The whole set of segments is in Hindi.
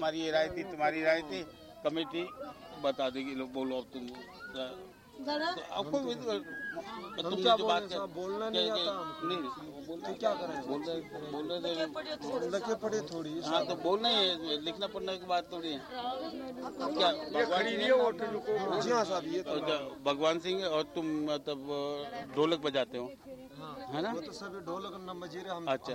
हमारी ये राय थी तुम्हारी राय थी। कमेटी बता देगी लोग बोलो अब तुम। तो आपको तो- बोले बात बोलना नहीं आता नहीं क्या करें? बोल रहे बोल रहे थे लगे पड़े थोड़ी। हाँ तो बोलना ही है लिखना पढ़ने की बात थोड़ी है। क्या भगवान सिंह है? जी हाँ साहब ये तो और भगवान सिंह और तुम मतलब ढोलक बजाते हो है। ना? वो तो सभी ढोलक न मजीरे हम अच्छा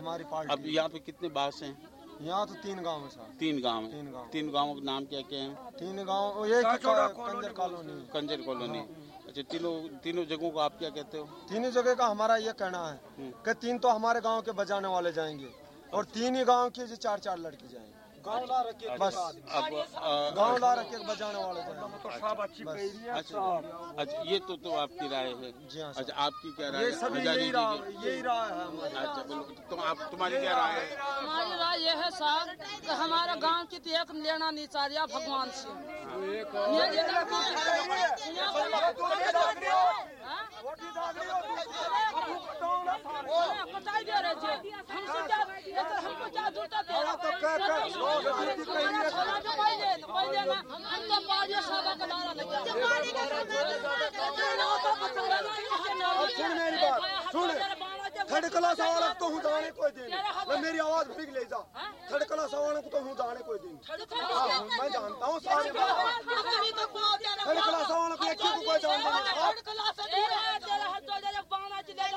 अब यहाँ पे कितने बास हैं? यहाँ तो तीन गाँव है तीन गाँव है। तीन गाँव। तीन गाँव के नाम क्या क्या है? तीन गाँव ये कंजर कॉलोनी। कंजर कॉलोनी। अच्छा तीनों तीनों जगहों को आप क्या कहते हो? तीनों जगह का हमारा ये कहना है कि तीन तो हमारे गाँव के बजाने वाले जाएँगे और तीन ही गाँव के जो चार चार लड़के जाएँगे। गाँव ला रखे बस अब गाँव ला रखे बजाने वाले जाएँगे अच्छा अच्छा ये तो तो आपकी राय है जी हाँ अच्छा आपकी क्या राय ये है सभी यही राय की? यही राय है हमारी अच्छा बोलो आप तुम्हारी क्या राय है हमारी राय ये है साहब कि हमारे गाँव की तो एक लेना नहीं चाहिए भगवान से हाँ? हमसे क्या तो हमको क्या जूता दे तो सुन मेरी बात सुन थर्ड क्लास वाला को हूँ जाने कोई दिन मैं मेरी आवाज़ बिग ले जा थर्ड क्लास वाले तो हूँ जाने कोई दिन हाँ, मैं जानता हूँ सारे थर्ड क्लास वाले को एक को कोई जानता नहीं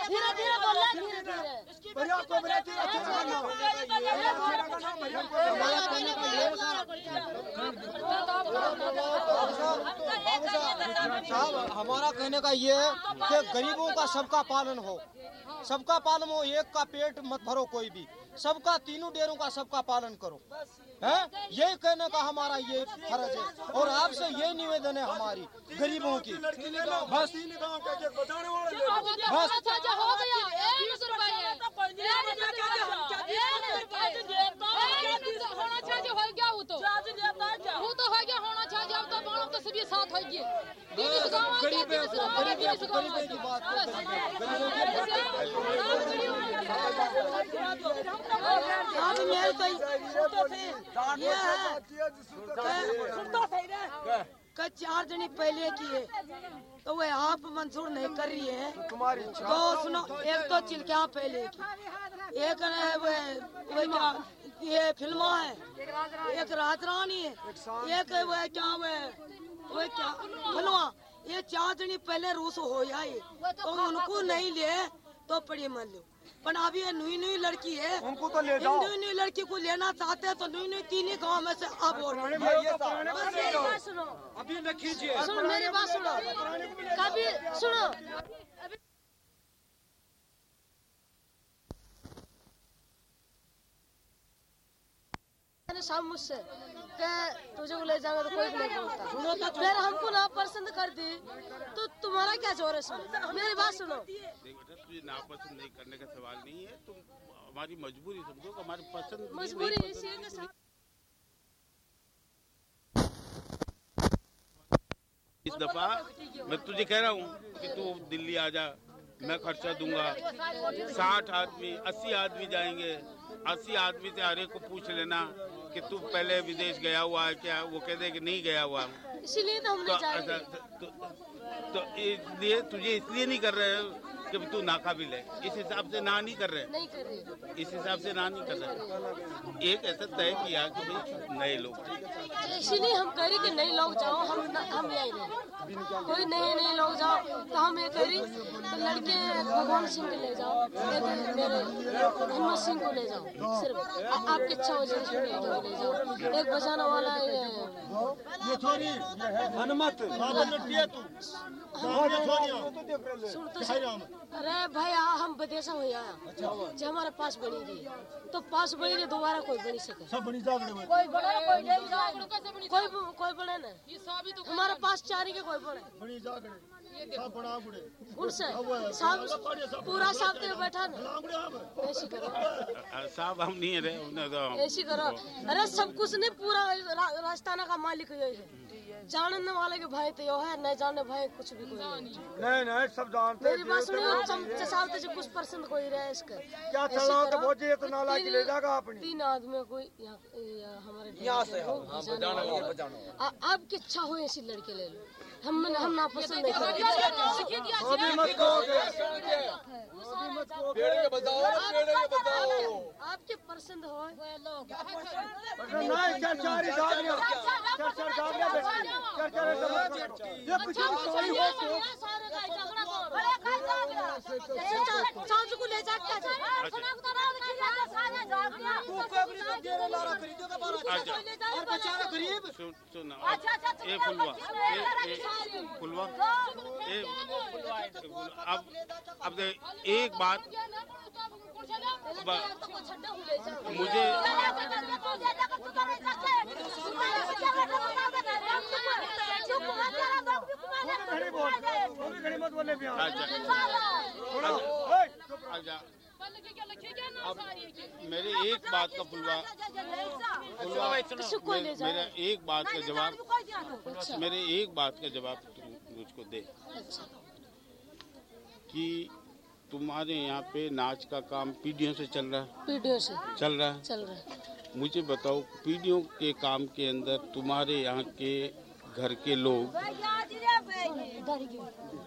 धीरे धीरे बोलना धीरे धीरे बढ़िया को बढ़िया साहब हमारा कहने का ये है कि गरीबों का सबका पालन हो सबका पालन हो एक का पेट मत भरो कोई भी सबका तीनों डेरों का सबका पालन करो है यही कहने का हमारा ये फ़र्ज़ है और आपसे यही निवेदन है हमारी गरीबों की बस बस अच्छा हो गया एक रुपये होना चाहिए हो गया वो तो वो तो हो गया होना चाहिए अब तो बाणों तो सभी साथ हो गए अब मेरे तो ये है कि चार जनी पहले की है। तो वह आप मंजूर नहीं कर रही है। तुम्हारी तो सुनो एक तो चिलकिया पहले की। एक है वह ये फिल्मा है एक रात रानी है। एक है वह क्या वह वह क्या फिल्मा ये चार जनी पहले रूस हो जाए तो उनको नहीं ले तो पड़ी मान लो। पर अभी ये नई नई लड़की है। उनको तो ले जाओ। नई नई लड़की को लेना चाहते हैं तो नई नई तीन ही गाँव में से अब और बस मेरी बात सुनो। अभी न सुनो मेरी बात सुनो। कभी सुनो। मैंने शाम मुझसे कि तुझे ले तो कोई नहीं बोलता फिर हमको ना पसंद कर दी तो तुम्हारा क्या ज़ोर है इसमें? मेरी बात सुनो। तुझे नापसंद नहीं करने का सवाल नहीं है। तुम हमारी मजबूरी समझो हमारी पसंद मजबूरी इसी साथ- इस दफ़ा मैं तुझे कह रहा हूँ कि तू दिल्ली आ जा मैं खर्चा दूँगा। साठ आदमी अस्सी आदमी जाएँगे। अस्सी आदमी से हर एक को पूछ लेना कि तू पहले विदेश गया हुआ है क्या वो कहते हैं कि नहीं गया हुआ। इसीलिए तो हम तो तो, तो, तो, तो इसलिए तुझे इसलिए नहीं कर रहे हो कि तू नाकाबिल है। इस हिसाब से ना नहीं कर रहे। नहीं कर रही। इस हिसाब से ना नहीं कर रहे। एक ऐसा तय किया कि भाई नए लोग। इसीलिए हम कह रहे कि नए लोग जाओ हम हम यही रहे कोई नए नए लोग जाओ तो हम ये कह रही तो लड़के भगवान सिंह को ले जाओ मेरे हिम्मत सिंह को ले जाओ सिर्फ़ आपकी इच्छा हो जाए ले जाओ। एक बजाना वाला ये हनुमत सुन तो सही। अरे भाई आ, हम विदेशों में आया जो हमारे पास बनी रही तो पास बनी रही दोबारा कोई बनी सके। सब बनी में कोई बने कोई नहीं। कोई कोई बने ना। हमारे पास चारी के कोई बने। बनी जागड़े। सब बड़ा गुड़े उनसे सब पूरा साथ में बैठा ना। ऐसी करो। साहब हम नहीं रहे उन्हें तो ऐसी करो। अरे सब कुछ नहीं पूरा राजस्थान का मालिक यही है। जानने वाले के भाई तो यो है नहीं जानने भाई कुछ भी कोई नहीं। नहीं नहीं सब जानते मेरी बात सुनियो चमचे सालते जो कुछ परसेंट कोई रहे इसका। क्या चलाओ तो बहुत जी तो नाला की ले जाएगा आपने। तीन आदमी कोई यहाँ हमारे यहाँ से आपकी इच्छा हो ऐसी लड़के ले लो। हम हम ना पसंद नहीं करते। अभी मत कहोगे आपके पसंद हो नहीं चार चार ही। गाड़ियाँ चार चार गाड़ियाँ बैठी चार चार मत। ये कुछ सही हो। तो चाचू को ले जाके अच्छा बेचारा गरीब? सुन सुन ए फुलवा ए अब अब एक बात। मुझे अच्छा अच्छा मेरे एक बात का फुलवा जाओ। मेरा एक बात का जवाब मेरे एक बात का जवाब तुम मुझको दे। अच्छा। कि तुम्हारे यहाँ पे नाच का काम पीढ़ियों से चल रहा है। वीडियो से। चल रहा है। चल रहा है। मुझे बताओ पीढ़ियों के काम के अंदर तुम्हारे यहाँ के घर के लोग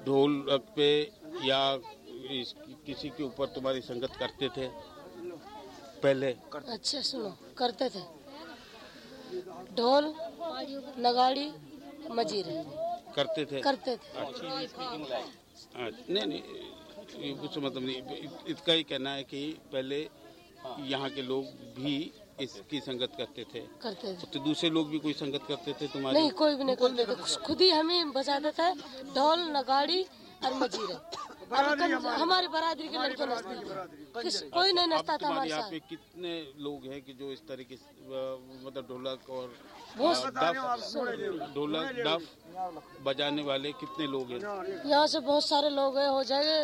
ढोलक पे या इस, किसी के ऊपर तुम्हारी संगत करते थे? पहले। अच्छा सुनो करते थे। ढोल नगाड़ी मजीरे। करते थे? करते थे। अच्छा, नहीं नहीं कुछ मतलब नहीं इसका ही कहना है कि पहले यहाँ के लोग भी इसकी संगत करते थे। करते थे। तो दूसरे लोग भी कोई संगत करते थे तुम्हारे? नहीं कोई भी नहीं करते थे। खुद ही हमें बजाते थे ढोल नगाड़ी और मजीरे। हमारी। बरादरी के लड़के नचते कोई नहीं नचता था हमारे साथ। कितने लोग हैं कि जो इस तरीके से मतलब ढोलक और ढोलक डफ बजाने वाले कितने लोग हैं? यहाँ से बहुत सारे लोग हैं हो जाएँगे।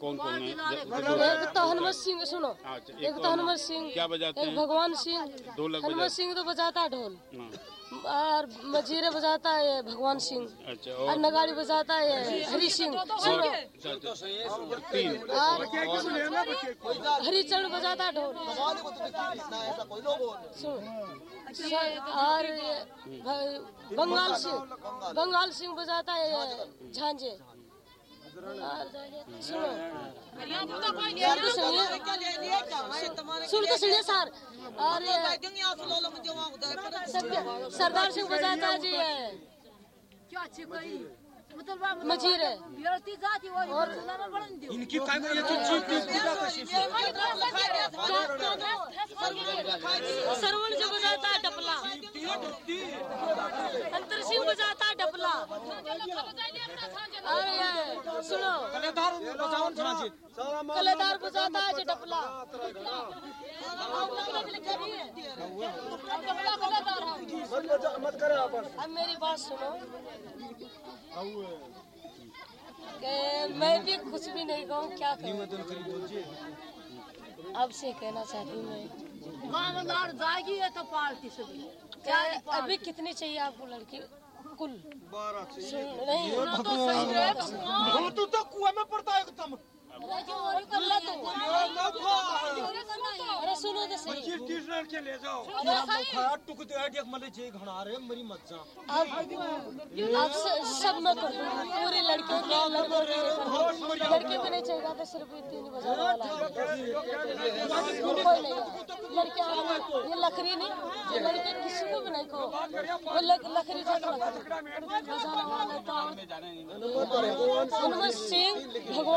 कौन कौन है एक तो हनुमत सिंह सुनो। अच्छा, एक एक तो हनुमत सिंह क्या बजाते हैं? भगवान सिंह। ढोलक हनुमत सिंह तो बजाता है ढोल। हाँ, और मजीरे बजाता है भगवान सिंह। अच्छा और नगाड़ी बजाता है हरी सिंह। सुनो और हरिचरण बजाता है ढोल। सुनो। और बंगाल सिंह बंगाल सिंह बजाता है झांझे। सुनो तो तो और सरदार सिंह बजाता है जी ये मजीरे इनकी काय ये तो चीज़ की पूजा कशी सरवण जो बजाता है डपला। अंतर सिंह बजाता है डपला। ये सुनो। कलेदार कलेदार बजाता है जो डपला। मत करे आपस अब मेरी बात सुनो। मैं भी कुछ भी नहीं कहूँ क्या कहूँ अब से कहना चाहती हूँ मैं। जाएगी है तो पार्टी से अभी कितनी चाहिए आपको लड़की? कुल। बारह तो नहीं है तो तो कुआँ में पड़ता है एकदम। अल्लाह तो अरे सुनो तो सही। चीज़ तीस ले जाओ। टुक दे एक मले जे घना रे मरी मत जा। अब अब सब मैं कर। पूरे लड़के के लड़कों के लड़के को नहीं चाहिए तो सिर्फ़ तीन बजाने वाला। कोई नहीं। लड़के ये लकड़ी नहीं ये लड़के किसी को भी नहीं कहो वो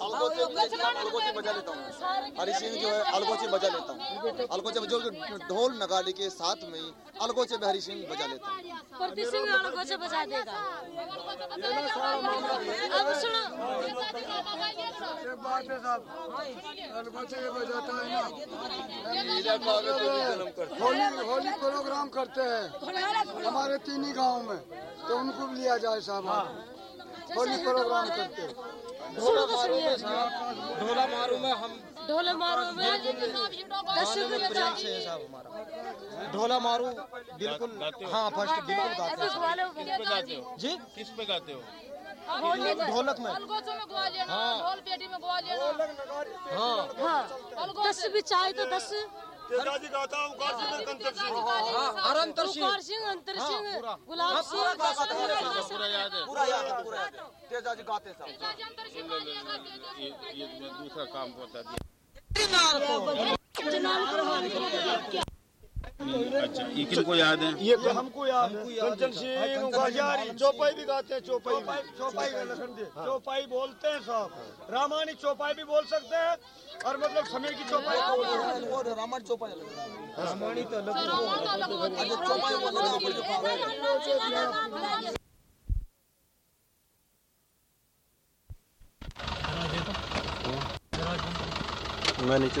अलगोचे बजा लेता हूँ। जो है अलगोचे बजा लेता हूँ अलगोचे जो ढोल नगाड़े के साथ में अलगोचे में हरी सिंह बजा लेता हूँ से बजा है ना होली होली प्रोग्राम करते हैं हमारे तीन ही गाँव में तो उनको भी लिया जाए साहब होली प्रोग्राम करते हैं। तो ढोला मारू में हम ढोले मारो में दस गाने में प्रेम से है साहब हमारा। ढोला मारू बिल्कुल हाँ? फ़र्स्ट बिल्कुल गाते हैं। साहब। किस पे गाते हो? जी? किस पे गाते हो? ढोलक में। हाँ। हाँ। हाँ दस भी चाहे तो दस। सिंह। सिंह। अंतर सिंह हाँ, सिंह पूरा याद है। पूरा याद है पूरा है। गाते ये दूसरा काम होता दिया अच्छा ये किनको याद है? ये हमको याद है। कंचन सिंह बाजारी चौपाई भी गाते हैं चौपाई चौपाई चौपाई बोलते हैं साहब रामानी चौपाई भी बोल सकते हैं और मतलब समय की चौपाई हैं। और रामायण चौपाई अलग है। रामायणी तो अलग मैं नीचे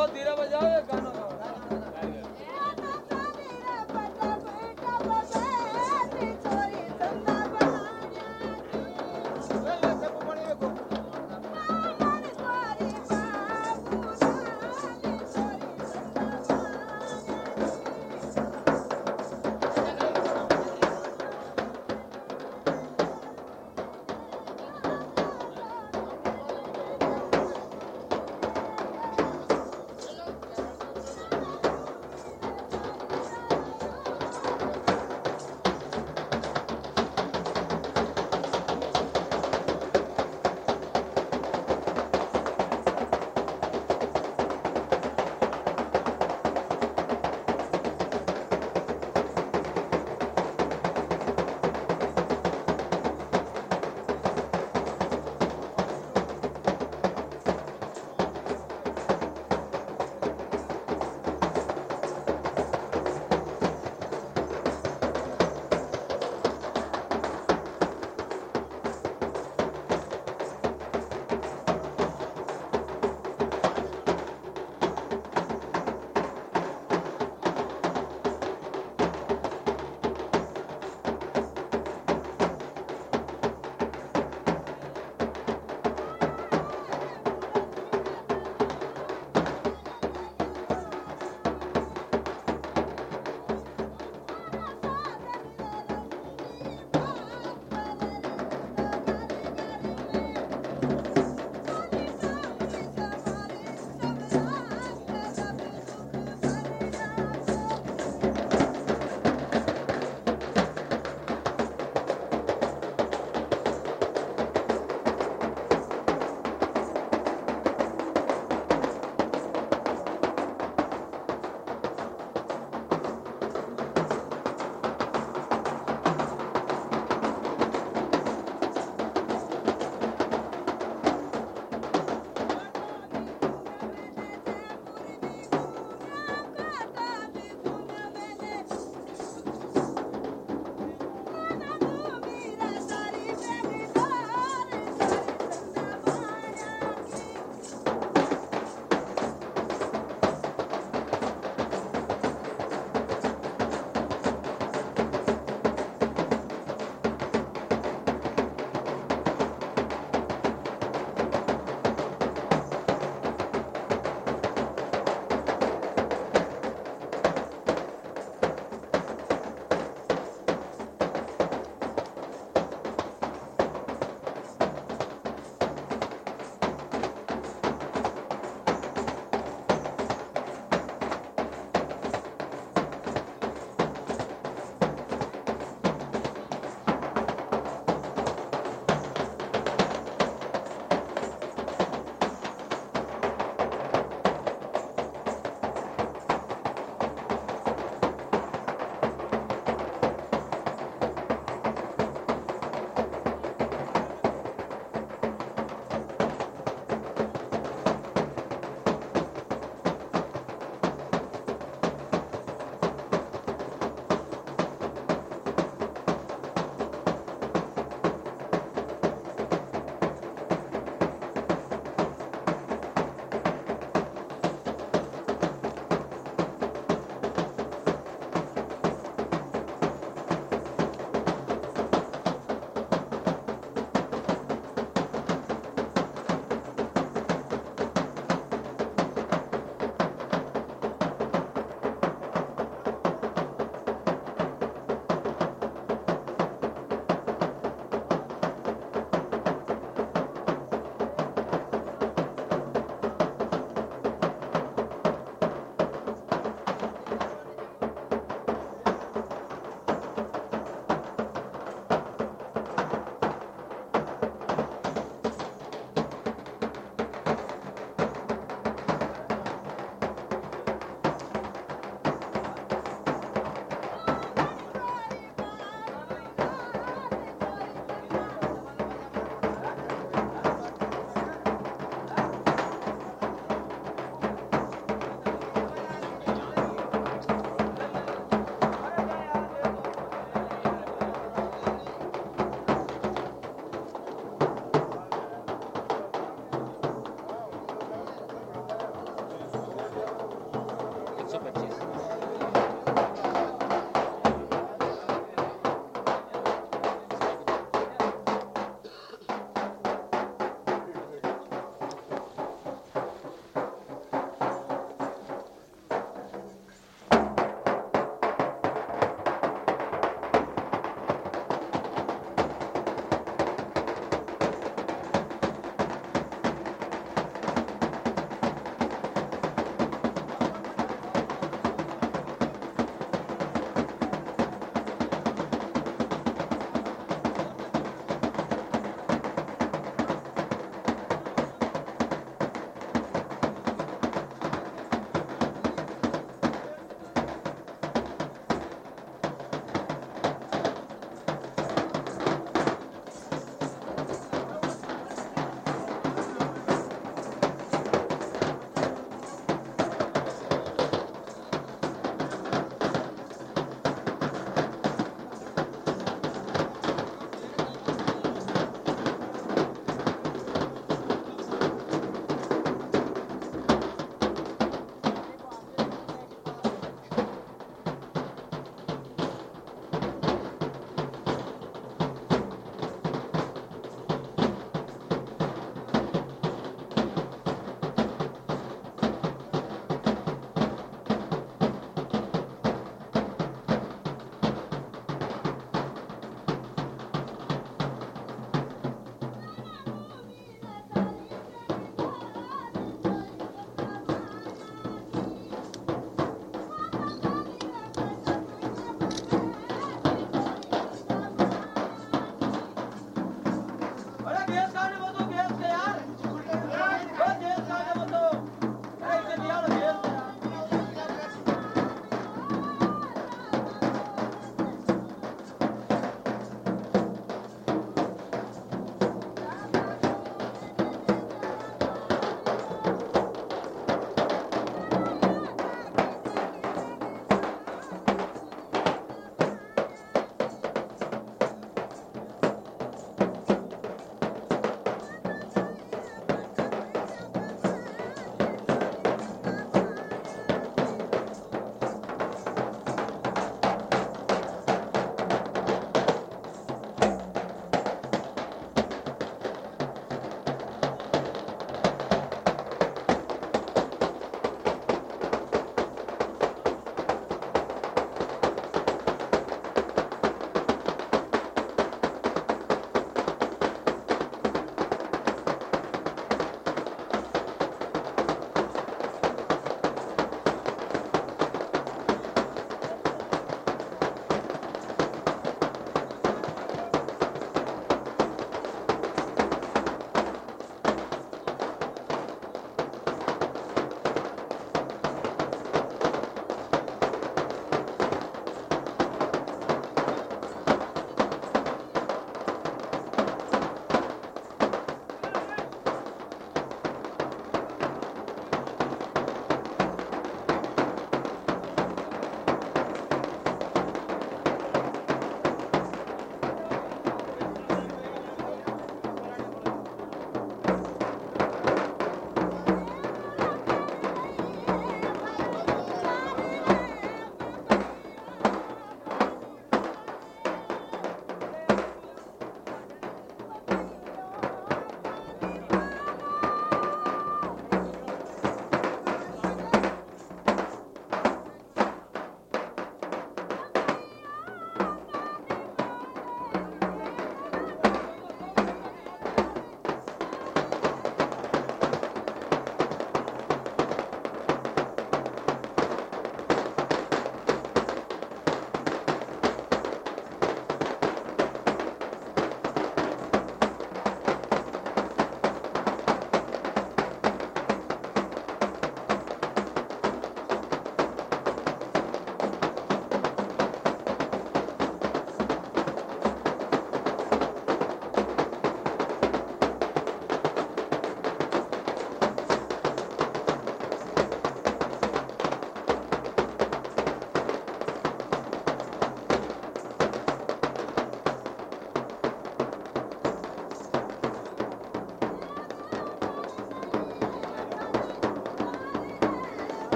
थोड़ा धीरे बजाओ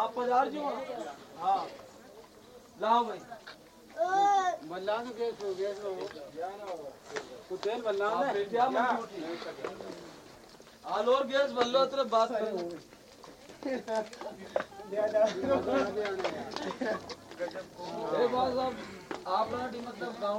आप पधार जो हाँ। लाओ भाई। बल्ला तो गैस हो गैस हो कुछ तेल बल्ला है क्या आल और गैस बल्लो तेरे बात करो अरे बात साहब आप ना डी मतलब गाँव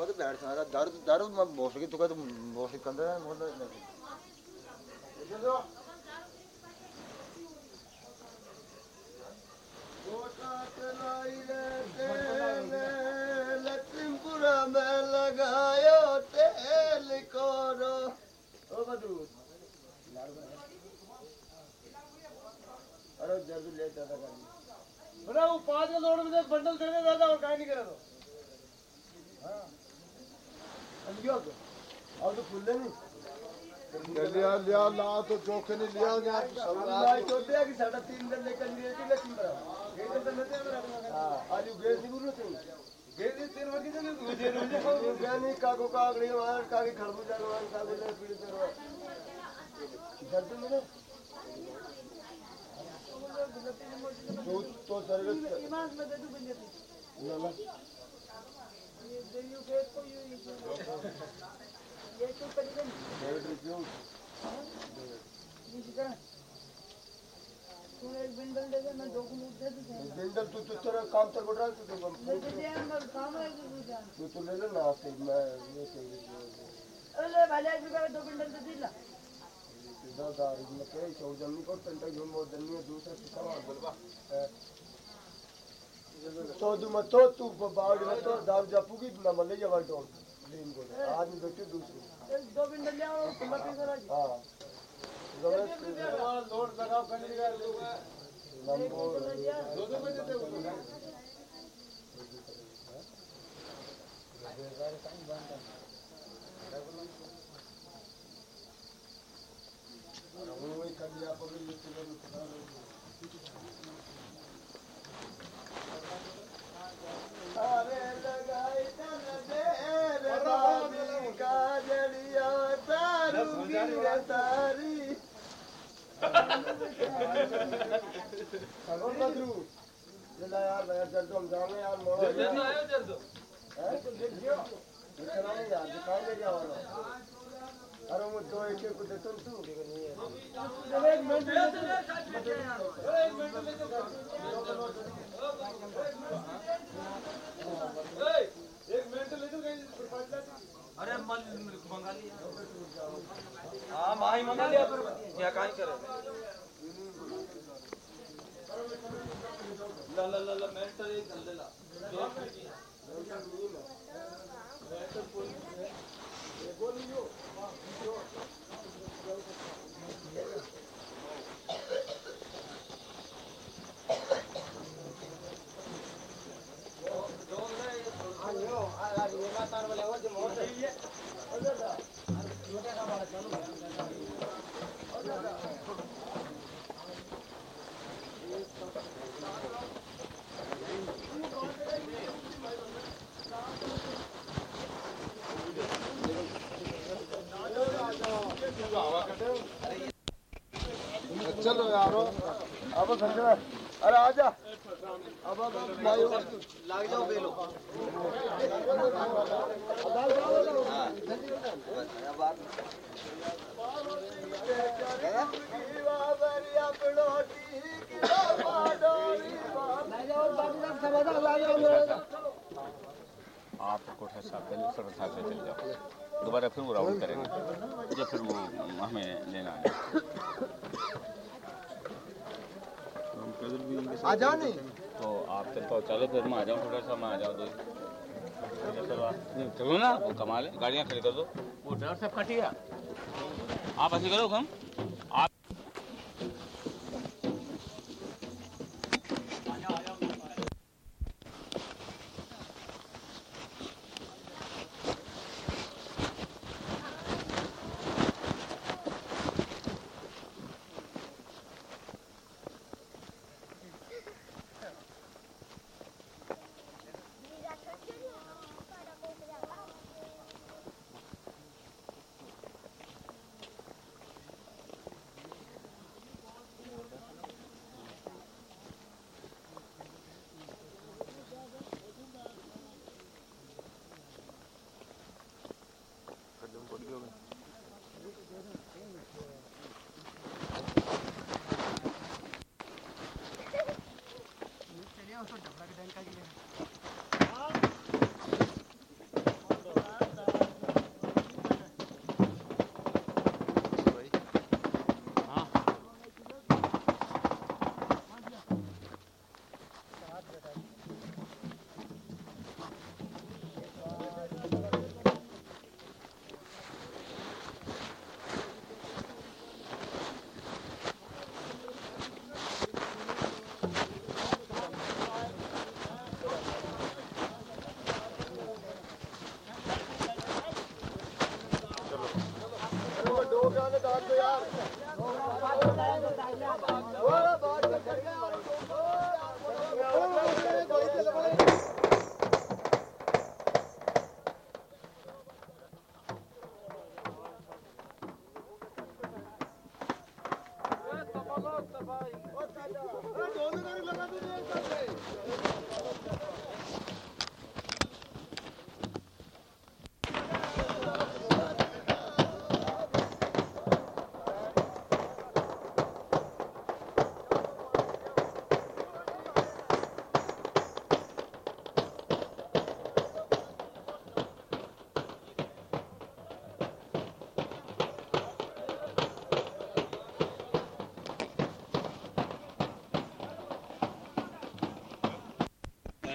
दादा पद बैठ सारा दारू दारू मोस्टली तो का तो मोस्टली कंदर है मोस्टली लक्ष्मीपुरा में लगायो तेल करो ओ बदरू अरे जल्दी ले दादा गाड़ी बड़ा वो पाँच का लोड में बंडल दे दे दादा और काय नहीं करे तो हाँ लिया तो अब तो फुल नहीं लिया लिया ला तो जोखे नहीं लिया लाइट तो दिया कि साढ़े तीन दिन लेकर लिए थी लेकिन तो दिया हाँ। आज गेट नहीं बोलो तुम गेट नहीं तीन वर्ग के मुझे मुझे को ज्ञानी कागो कागड़ी वार कागी खरबूजा वार कागो ले पीड़ तेरो जल्दी मिले। तो तो सर्विस ईमान में दे दो बंदे ना ना। के को ये तो रुपये तू तो तेरा काम तक बढ़ रहा है तू तो तू तो ले। लेना आपसे मैं ये चाहिए दादा मैं कह चौदह नहीं कर तंटा जो मो दन्नी दूसरा पिता मार बोलबा तो तू मत तो तू बावड़ी तो दाम जापूगी ना मले वाला डॉन लेन को आदमी बैठे दूसरे। दो बिंदल ले आओ तुम बात करो हाँ। लोड लगाओ करने का लंबो दो दो बजे तक अरे लगाई तन दे रे बाबी का जड़िया तारू गिर तारी कौन बदरू चला यार भैया तो हम जाएँगे यार मोड़ो जल्दी आयो जल्दी है देखियो दिखना यार दिखाई दे रहा अरे मैं दो एक एक को देता हूँ तू एक मिनट एक मिनट ले दो अरे मन मंगा लिया। हाँ माही मंगा लिया, पर क्या काहे करे? ला ला ला ला मेंटल एक जल्दी ला चलो यारो। अब संजना अरे आजा लाग जाओ बेलो। आप कोठा साहब पहले सड़क साहब से चले जाओ। दोबारा फिर वो राउंड करेंगे। जब फिर वो हमें लेना है। आ जाओ नहीं। तो आप चल पाओ चलो फिर मैं आ जाऊँ थोड़ा सा मैं आ जाऊँ दो चलो नहीं, चलो ना वो कमाल है गाड़ियाँ खड़ी कर दो। वो ड्राइवर साहब कटिया। आप ऐसे करो हम आप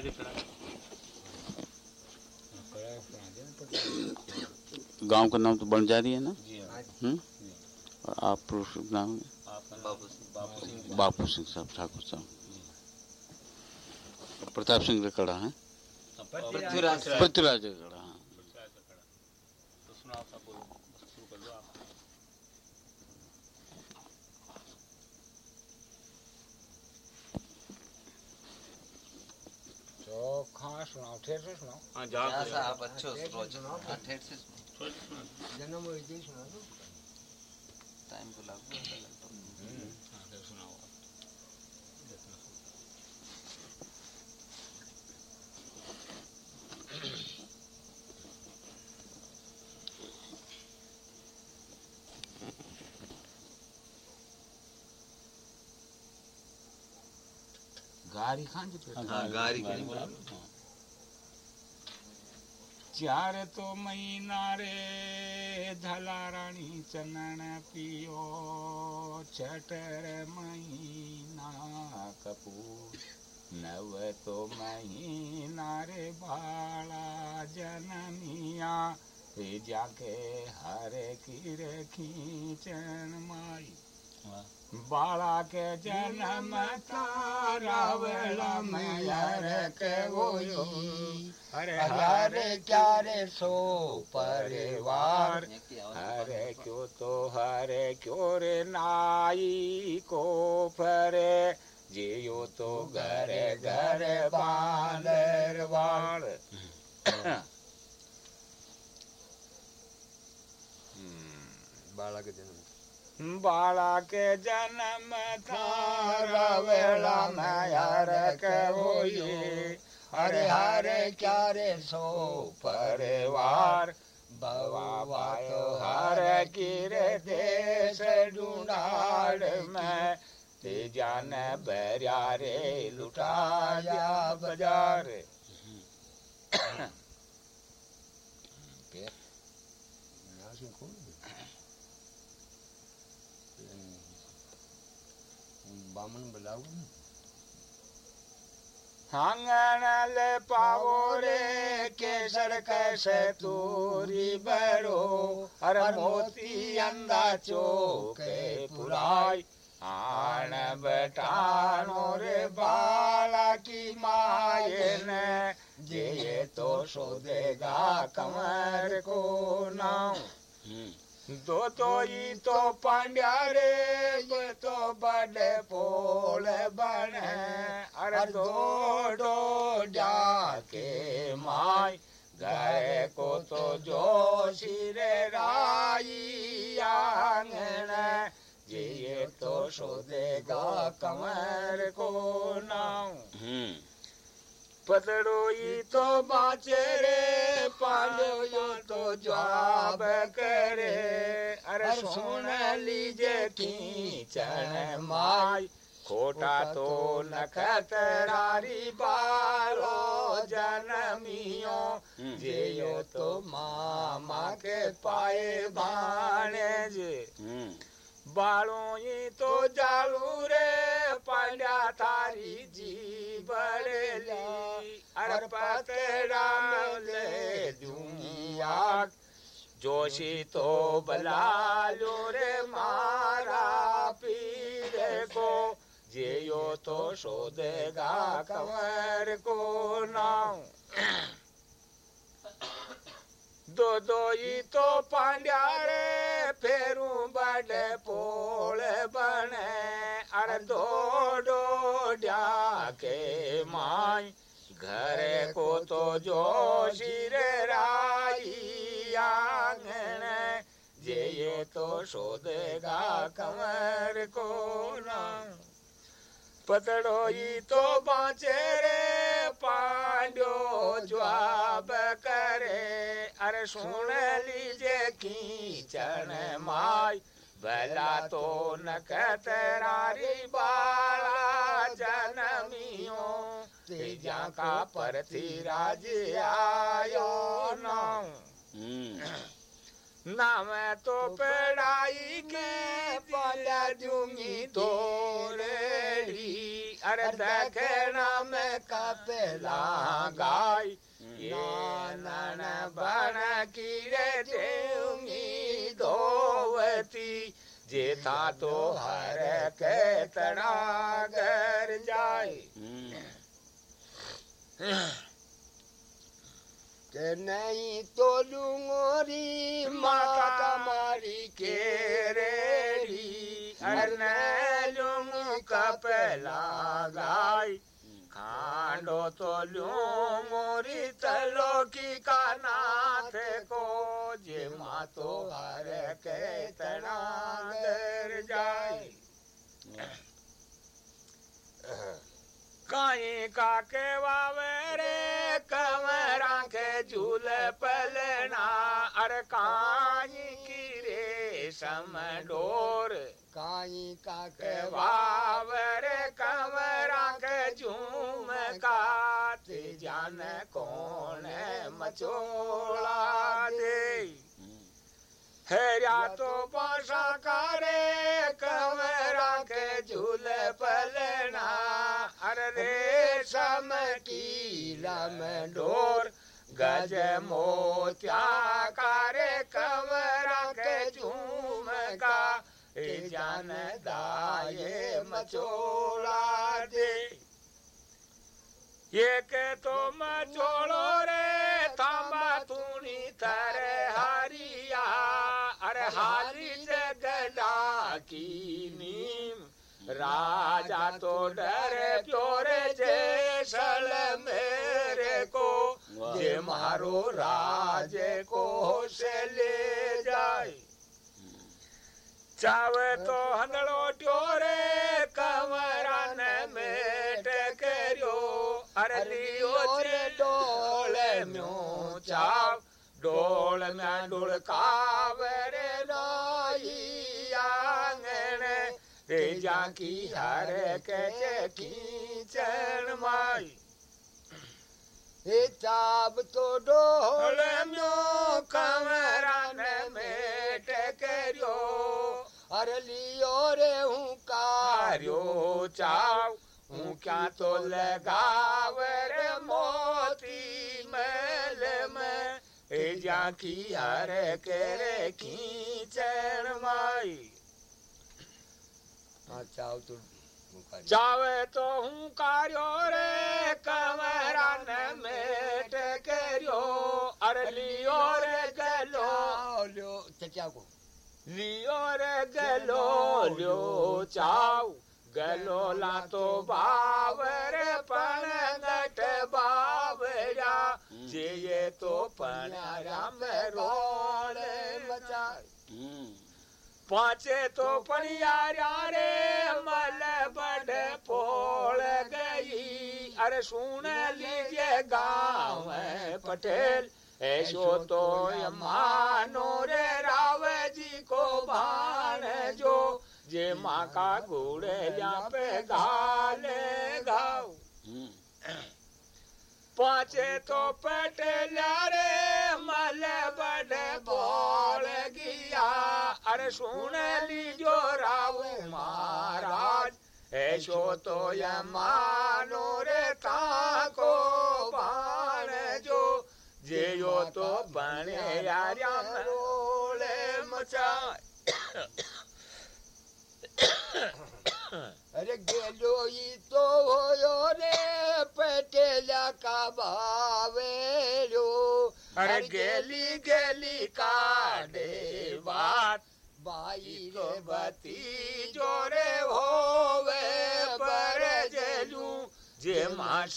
गाँव का नाम तो बन जा रही है। ना हम्म? और आप पुरुष नाम बापू सिंह साहब ठाकुर साहब। प्रताप सिंह रेकड़ा है। पृथ्वीराज। पृथ्वीराज रेकड़ा हाँ चोखा ठेर से सुनाओ हाँ जा आप अच्छे हो रोज। हाँ, ठेठ से जन्म सुना दो टाइम लागू होता लगता गारी खान जी पे हाँ गारी की चार तो महीना रे धला रानी चनन पियो, छटर महीना कपूर। नव तो महीना रे बाला जनमिया रे जाके हरे की रे खींचन बाला के जन्म तारा वेला में हर के गोयो हरे हरे क्या रे सो परिवार। हरे क्यों तो हरे क्यों रे नाई को फरे। जियो तो घर घर बांदर वाल। बाला के जन्म। बाला के जन्म थारा वेला में यार के होई. हरे हरे क्या रे सो परिवार. बवा वायो हर गिरे देश ढूंढाड़ में. ते जान बैरिया रे लुटाया बाज़ार. बामन बुलाओ आँगन ले पावो रे केसर कैसे तूरी बड़ो? अर मोती अंदा चोके पुराई। आन बटानो रे बाला की माये ने जे तो सो देगा कमर को नाम। दो तो ई तो पांड्या रे ये तो बड़े पोल बने अरे दो डो जाके माई गए को तो जोशी रे राई आँगन ये तो सो देगा कमर को पतड़ोई तो बाचे रे पालो यो तो जवाब करे अरे सुन लीजे खींचन माई खोटा तो नखतरारी बालो जनमियो जेयो तो मामा के पाए भाणे जे बालों तो जालू रे, पांड्या थारी जी बड़ेली अरे पतरा ले दूँगी आग जोशी तो बला लो रे, मारा पीरे को। जेयो तो सो देगा कंवर को नाम दो दो ई तो पांड्या रे फेरू बड़े पोल बने। अरे दो डो के माई, घरे को तो जोशी रे राई आँगन जे ये तो सो देगा कंवर को ना। पतड़ोई तो बाँचे रे पांड्यो जवाब करे, अरे सुन लीजे खींचन माई। भला तो न कतरारी बाला जनमियो। तेजा का परथी राज आयो नाम ना मैं तो पढ़ाई के पाला दूँगी तो रेडी अरे देखना मैं कपेला गाय ये नन बन कीरे देऊँगी दोवती जेता तो हर के तना घर जाए के नहीं तो लूंगोरी माता मारी के अरे लूंग कपला गाय खांडो तो लूंगोरी तलो की का नाथ को जे मा तो हर के तना जाए काई का के वावेरे कमरा के झूल पलना। अर काई की रे सम डोर। काई का के वावेरे कमरा के झूम का ते जान कौन मचोला दे। हेरा तो पाशा करे कमरा के झूल पलना। अरे रेशम की लम डोर गज मोत्या करे कमरा के झूम का। ए जान दाये मचोला दे। ये के तो मचोड़ो रे थामा तूनी थरे हरिया। अरे हारी जगदा की राजा तो डरे प्योरे जैसल मेरे को ये मारो राजे को से ले जाए। चावे तो हंदड़ो ट्योरे कमरन मेट टकरियो अरे लियो रे डोल म्यो चाव, डोल में डुड़कावरे रे जाकी हर के खींचन माई। हे चाब तो डोल म्यो कमरन में टकरियो अरे लियो रे हूँ कार्यो चाव। हूँ क्या तो लगाव रे मोती मैल में। ए जाकी हर करे खींचन माई। हाँ चाव तो चावे तो हूँ कार्यो रे कमरन में टकरियो अरे लियो रे गलो। लियो। चचा को। लियो रे गलो लियो चाव। गलो ला तो बावर पण गट बावरा। जे ये तो पणारा में रोल मचा। पाचे तो पणियारा रे मल बड़ पोल गई। अरे सुन लीजिए गाँव पटेल। ऐसो तो मानो रे राव जी को भान जो। जे माँ का घोड़े यहाँ पे गाले गाओ पाचे तो पटेला रे मल बड़ बोल गया अरे सुन लीजो राव महाराज ऐसो तो ये मानो रे ताको बाण जो जे यो तो बने यार रोले मचाए अरे गेलो ई तो होयो रे का अरे गेली गेली बाई बती जोरे होवे पर जेलू। जे मास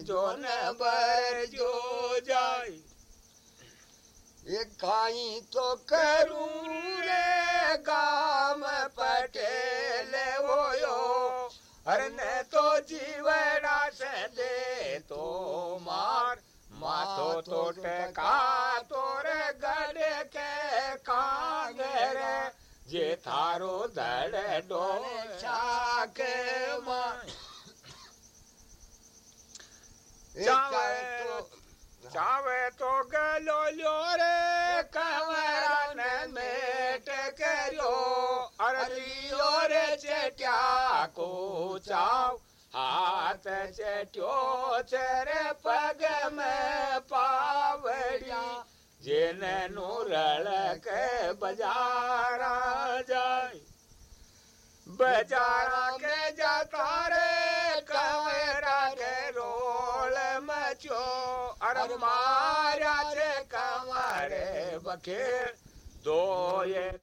जो न बर जो जाई। ये खाई तो करूँ रे गाम होयो अरे न तो जीवड़ा से दे तो मार। माथो तो टेका तोरे गड़े के कांगर। जे थारो धड़ डो के चावे चावे तो गलो लो रे कमरन में। टकरियो अरे लियो रे चट्या को चाव? हाथ चट्यो चरे पग में पावड़िया जिन नूरल के बजारा जाए बजारा के जाता रे कमरा के रोल मचो। अरे मारा रे। कमरे बखेर। दो ये